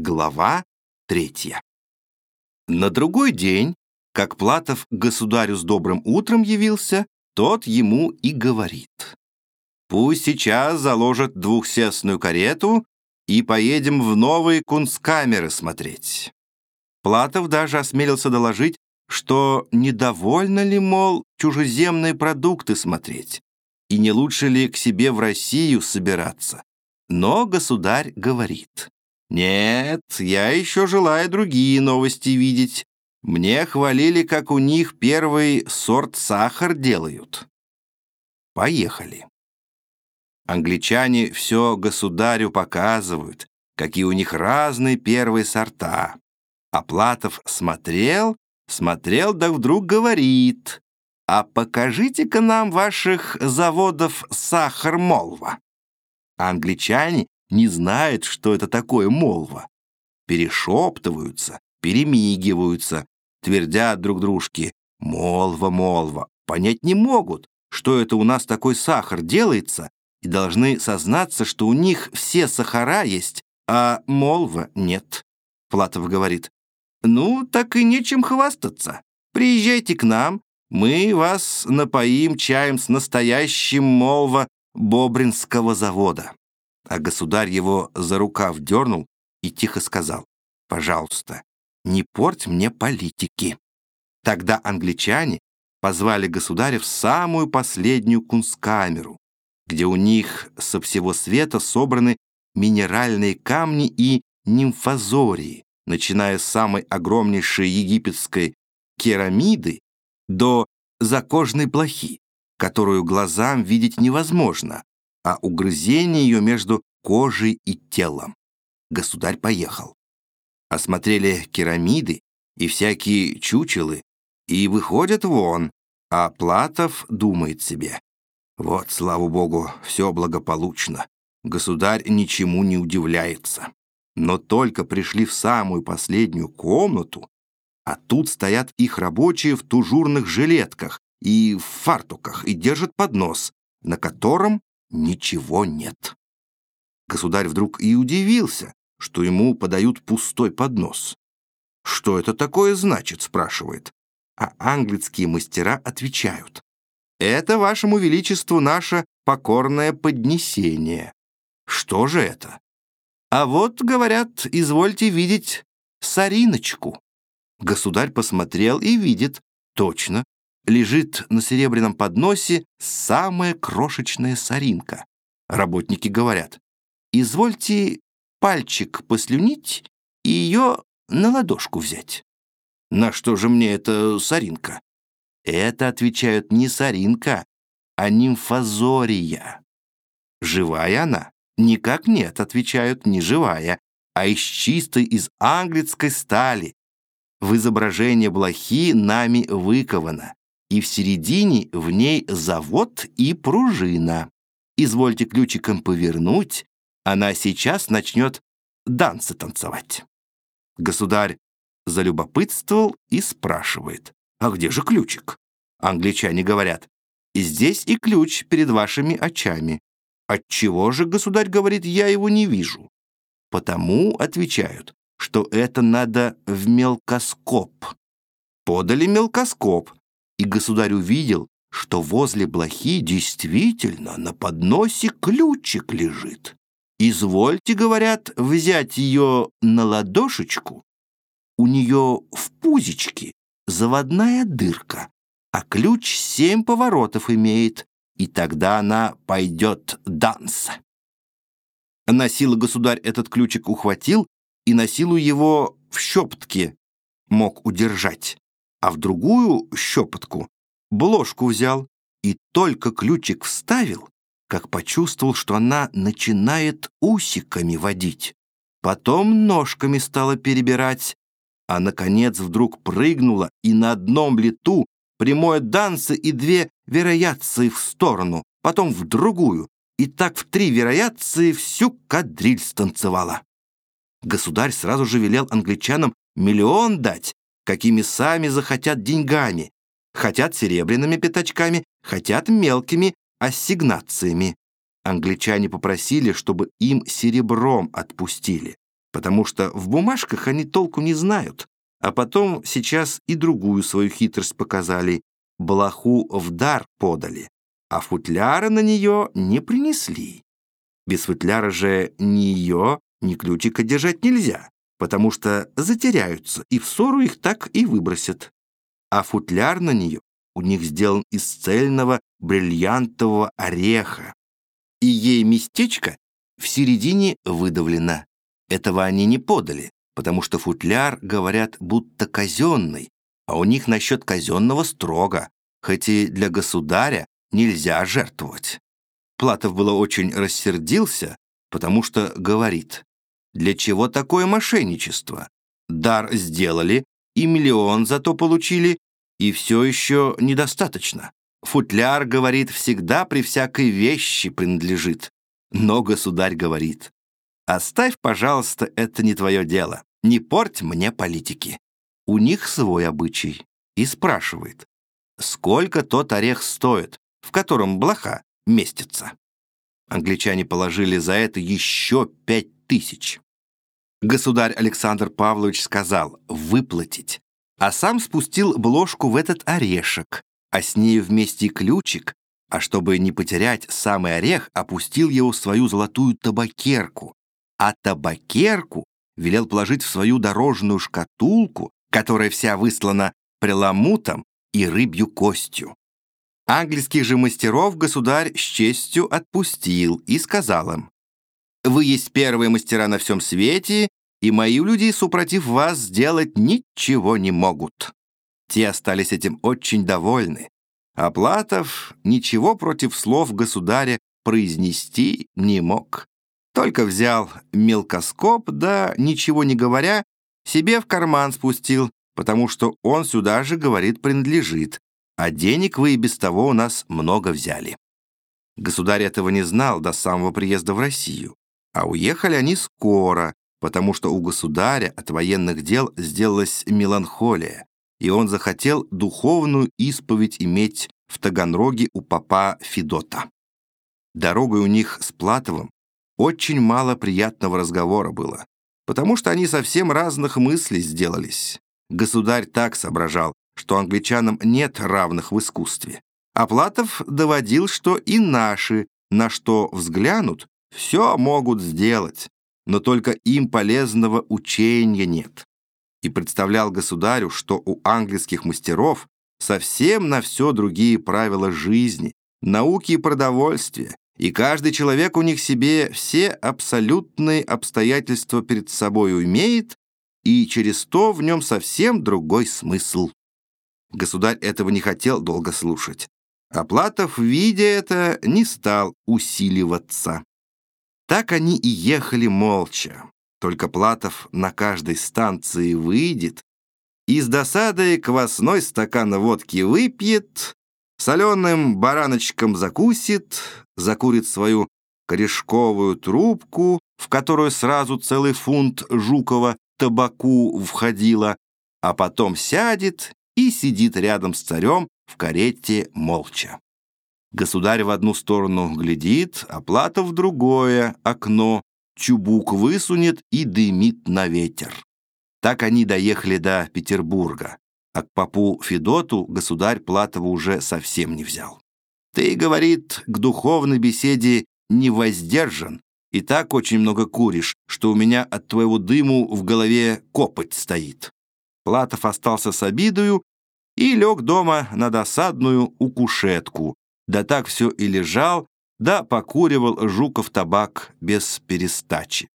Глава третья. На другой день, как Платов государю с добрым утром явился, тот ему и говорит. «Пусть сейчас заложат двухсестную карету и поедем в новые кунсткамеры смотреть». Платов даже осмелился доложить, что недовольно ли, мол, чужеземные продукты смотреть, и не лучше ли к себе в Россию собираться. Но государь говорит. «Нет, я еще желаю другие новости видеть. Мне хвалили, как у них первый сорт сахар делают». Поехали. Англичане все государю показывают, какие у них разные первые сорта. А Платов смотрел, смотрел, да вдруг говорит, «А покажите-ка нам ваших заводов сахар-молва». англичане не знают, что это такое молва. Перешептываются, перемигиваются, твердят друг дружке «молва, молва». Понять не могут, что это у нас такой сахар делается, и должны сознаться, что у них все сахара есть, а молва нет. Платов говорит, «Ну, так и нечем хвастаться. Приезжайте к нам, мы вас напоим чаем с настоящим молва Бобринского завода». А государь его за рукав дернул и тихо сказал, «Пожалуйста, не порть мне политики». Тогда англичане позвали государя в самую последнюю кунсткамеру, где у них со всего света собраны минеральные камни и нимфозории, начиная с самой огромнейшей египетской керамиды до закожной блохи, которую глазам видеть невозможно, а угрызение ее между кожей и телом. Государь поехал. Осмотрели керамиды и всякие чучелы, и выходят вон, а Платов думает себе. Вот, слава богу, все благополучно. Государь ничему не удивляется. Но только пришли в самую последнюю комнату, а тут стоят их рабочие в тужурных жилетках и в фартуках и держат поднос, на котором ничего нет. Государь вдруг и удивился, что ему подают пустой поднос. «Что это такое значит?» — спрашивает. А английские мастера отвечают. «Это вашему величеству наше покорное поднесение». «Что же это?» «А вот, говорят, извольте видеть сариночку». Государь посмотрел и видит, точно, лежит на серебряном подносе самая крошечная соринка. Работники говорят, «Извольте пальчик послюнить и ее на ладошку взять». «На что же мне эта соринка?» Это, отвечают, не соринка, а нимфозория. Живая она? Никак нет, отвечают, не живая, а из чистой из английской стали. В изображение блохи нами выкована и в середине в ней завод и пружина. Извольте ключиком повернуть, она сейчас начнет дансы танцевать. Государь залюбопытствовал и спрашивает, а где же ключик? Англичане говорят, и здесь и ключ перед вашими очами. Отчего же, государь говорит, я его не вижу? Потому, отвечают, что это надо в мелкоскоп. Подали мелкоскоп, и государь увидел, что возле блохи действительно на подносе ключик лежит. «Извольте, — говорят, — взять ее на ладошечку. У нее в пузичке заводная дырка, а ключ семь поворотов имеет, и тогда она пойдет данс». На силу государь этот ключик ухватил и на силу его в щептке мог удержать а в другую щепотку бложку взял и только ключик вставил, как почувствовал, что она начинает усиками водить. Потом ножками стала перебирать, а, наконец, вдруг прыгнула и на одном лету прямое данцы и две вероятции в сторону, потом в другую, и так в три вероятции всю кадриль станцевала. Государь сразу же велел англичанам миллион дать, какими сами захотят деньгами, хотят серебряными пятачками, хотят мелкими ассигнациями. Англичане попросили, чтобы им серебром отпустили. потому что в бумажках они толку не знают, а потом сейчас и другую свою хитрость показали. Блоху в дар подали, а футляра на нее не принесли. Без футляра же ни ее, ни ключика держать нельзя, потому что затеряются, и в ссору их так и выбросят. А футляр на нее у них сделан из цельного бриллиантового ореха, и ей местечко в середине выдавлено. Этого они не подали, потому что футляр, говорят, будто казенный, а у них насчет казенного строго, хоть и для государя нельзя жертвовать. Платов было очень рассердился, потому что говорит, для чего такое мошенничество? Дар сделали, и миллион зато получили, и все еще недостаточно. Футляр, говорит, всегда при всякой вещи принадлежит. Но государь говорит, оставь, пожалуйста, это не твое дело. Не порть мне политики. У них свой обычай. И спрашивает, сколько тот орех стоит, в котором блоха местится. Англичане положили за это еще пять тысяч. Государь Александр Павлович сказал выплатить, а сам спустил бложку в этот орешек, а с нею вместе и ключик, а чтобы не потерять самый орех, опустил его в свою золотую табакерку, а табакерку велел положить в свою дорожную шкатулку, которая вся выслана преламутом и рыбью костью. Английских же мастеров государь с честью отпустил и сказал им, «Вы есть первые мастера на всем свете, и мои люди, супротив вас, сделать ничего не могут». Те остались этим очень довольны. А Платов ничего против слов государя произнести не мог. Только взял мелкоскоп, да, ничего не говоря, себе в карман спустил, потому что он сюда же, говорит, принадлежит, а денег вы и без того у нас много взяли. Государь этого не знал до самого приезда в Россию, а уехали они скоро, потому что у государя от военных дел сделалась меланхолия, и он захотел духовную исповедь иметь в Таганроге у папа Федота. Дорогой у них с Платовым очень мало приятного разговора было, потому что они совсем разных мыслей сделались. Государь так соображал, что англичанам нет равных в искусстве. А Платов доводил, что и наши, на что взглянут, все могут сделать, но только им полезного учения нет и представлял государю, что у английских мастеров совсем на все другие правила жизни, науки и продовольствия, и каждый человек у них себе все абсолютные обстоятельства перед собой имеет, и через то в нем совсем другой смысл. Государь этого не хотел долго слушать. А Платов, видя это, не стал усиливаться. Так они и ехали молча. Только Платов на каждой станции выйдет и с досадой квасной стакан водки выпьет, соленым бараночком закусит, закурит свою корешковую трубку, в которую сразу целый фунт жукова табаку входило, а потом сядет и сидит рядом с царем в карете молча. Государь в одну сторону глядит, а Платов в другое окно, чубук высунет и дымит на ветер. Так они доехали до Петербурга, а к попу Федоту государь Платова уже совсем не взял. «Ты, — говорит, — к духовной беседе не воздержан, и так очень много куришь, что у меня от твоего дыму в голове копоть стоит». Платов остался с обидою и лег дома на досадную укушетку, да так все и лежал, да покуривал Жуков табак без перестачи.